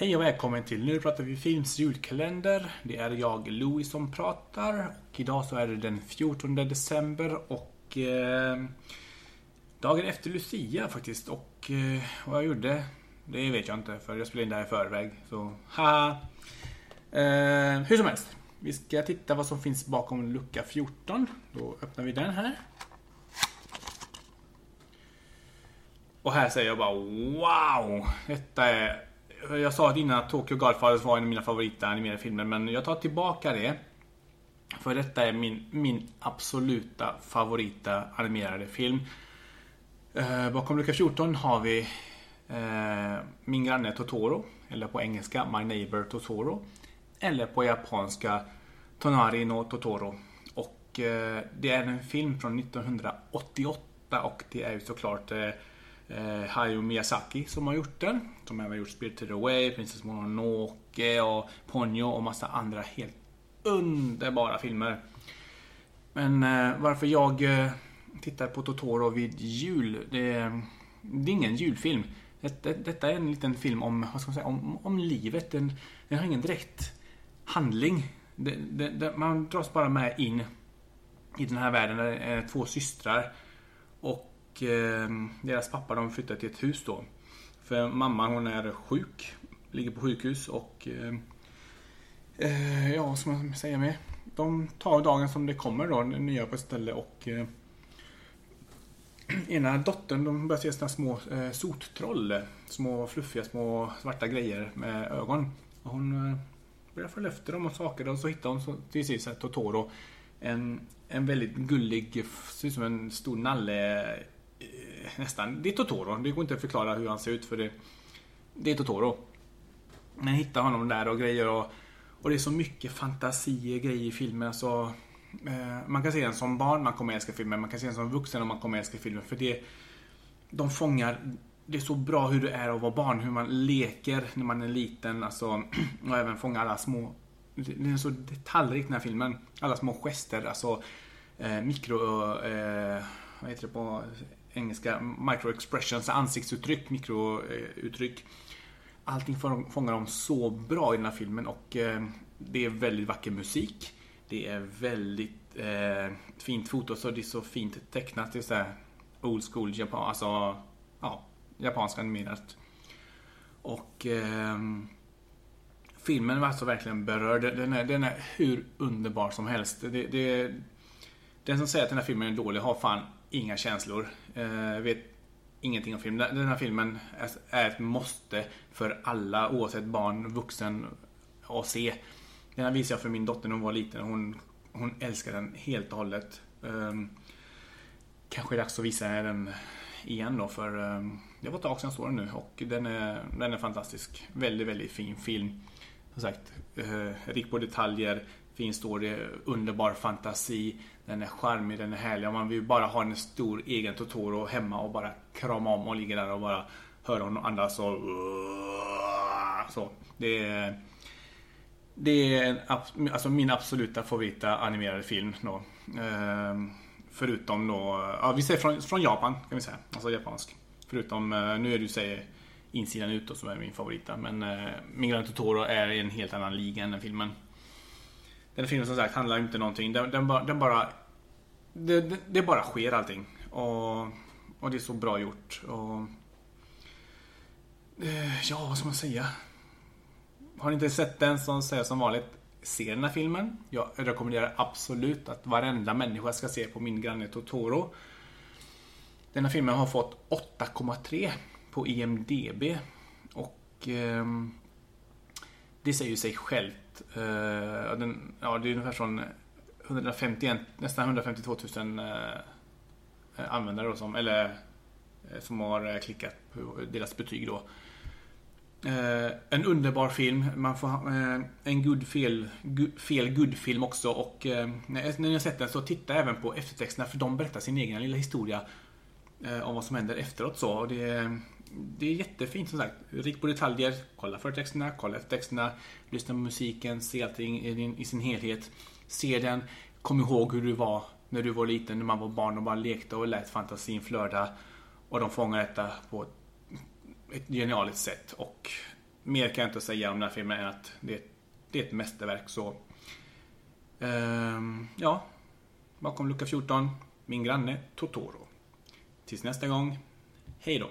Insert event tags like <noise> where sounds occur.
Hej och välkommen till Nu pratar vi films julkalender. Det är jag, Louis, som pratar. Och idag så är det den 14 december och eh, dagen efter Lucia faktiskt. Och eh, vad jag gjorde, det vet jag inte för jag spelade in det här i förväg. Så haha. Eh, hur som helst. Vi ska titta vad som finns bakom lucka 14. Då öppnar vi den här. Och här säger jag bara wow! Detta är... Jag sa innan att Tokyo Godfathers var en av mina favorita animerade filmer, men jag tar tillbaka det. För detta är min, min absoluta favorita animerade film. Eh, bakom lucka 14 har vi eh, Min granne Totoro, eller på engelska My Neighbor Totoro. Eller på japanska Tonari no Totoro. Och eh, det är en film från 1988 och det är ju såklart eh, eh, Hayao Miyazaki som har gjort den. Som även gjort Spirited Away, Princess Mononoke och Ponyo och massa andra helt underbara filmer. Men eh, varför jag eh, tittar på Totoro vid jul, det, det är ingen julfilm. Det, det, detta är en liten film om, vad ska man säga, om, om livet. Den, den har ingen direkt handling. Det, man dras bara med in i den här världen där det är två systrar. Och eh, deras pappa de flyttar till ett hus då. För mamman hon är sjuk. Ligger på sjukhus och ehm, eh, ja, vad ska man säga med? De tar dagen som det kommer då, nya på ett ställe och eh, <clears throat> ena dottern de börjar se sina små eh, sottroll. Små fluffiga små svarta grejer med ögon. Och hon eh, börjar följa efter dem och saker och så hittar hon så, till sist Totoro. En, en väldigt gullig, ser ut som en stor nalle nästan, det är Totoro. Det går inte att förklara hur han ser ut för det, det är Totoro. Men hittar honom där och grejer och, och det är så mycket fantasi och grejer i filmen. Alltså, eh, man kan se den som barn, man kommer älska filmen. Man kan se den som vuxen och man kommer älska filmen. För det, de fångar, det är så bra hur det är att vara barn. Hur man leker när man är liten. Alltså, <clears throat> och även fånga alla små det är så detaljrikt den här filmen. Alla små gester, alltså eh, mikro... Eh, vad heter det på engelska microexpressions, ansiktsuttryck, mikrouttryck. Allting fångar de så bra i den här filmen och eh, det är väldigt vacker musik. Det är väldigt eh, fint foto, så det är så fint tecknat. Det är så här old school japan, alltså ja, japansk animerat. Och eh, filmen var alltså verkligen berörd. Den är, den är hur underbar som helst. Det, det, den som säger att den här filmen är dålig har fan inga känslor. Jag vet ingenting om film. Den här filmen är ett måste för alla, oavsett barn, vuxen, att se. Den här visade jag för min dotter när hon var liten. Hon, hon älskar den helt och hållet. Um, kanske är dags att visa den igen då för um, det var ett tag sedan jag såg den nu och den är, den är fantastisk. Väldigt, väldigt fin film. Som sagt, uh, rik på detaljer, fin story, underbar fantasi. Den är charmig, den är härlig. Och man vill bara ha en stor egen Totoro hemma och bara krama om och ligga där och bara höra honom andas och... Så. Det är... Det är alltså min absoluta favorita animerade film då. Ehm, förutom då, ja vi säger från, från Japan kan vi säga. Alltså japansk. Förutom, eh, nu är det ju säger insidan ut då, som är min favorita. Men eh, Min Gran Totoro är i en helt annan liga än den filmen. Den filmen som sagt handlar inte någonting. Den, den, bara, den bara det, det, det, bara sker allting. Och, och det är så bra gjort. Och, eh, ja, vad ska man säga? Har ni inte sett den som säger som vanligt, se den här filmen. Jag rekommenderar absolut att varenda människa ska se på Min granne Totoro. Den här filmen har fått 8,3 på IMDB. Och eh, det säger ju sig självt Uh, den, ja, det är ungefär från 151, nästan 152 000 uh, användare då som, eller uh, som har eh, klickat på deras betyg då. en underbar film. Man får en good fel, good, fel good film också och när ni har sett den så titta även på eftertexterna för de berättar sin egen lilla historia om vad som händer efteråt så. Och det, det är jättefint som sagt. Rikt på detaljer. Kolla förtexterna, kolla eftertexterna. Lyssna på musiken, se allting i, sin helhet. Se den. Kom ihåg hur du var när du var liten, när man var barn och bara lekte och lät fantasin flöda. Och de fångar detta på ett genialiskt sätt. Och mer kan jag inte säga om den här filmen än att det, det är ett mästerverk. Så ehm, ja, bakom lucka 14, min granne Totoro. Tills nästa gång, hej då!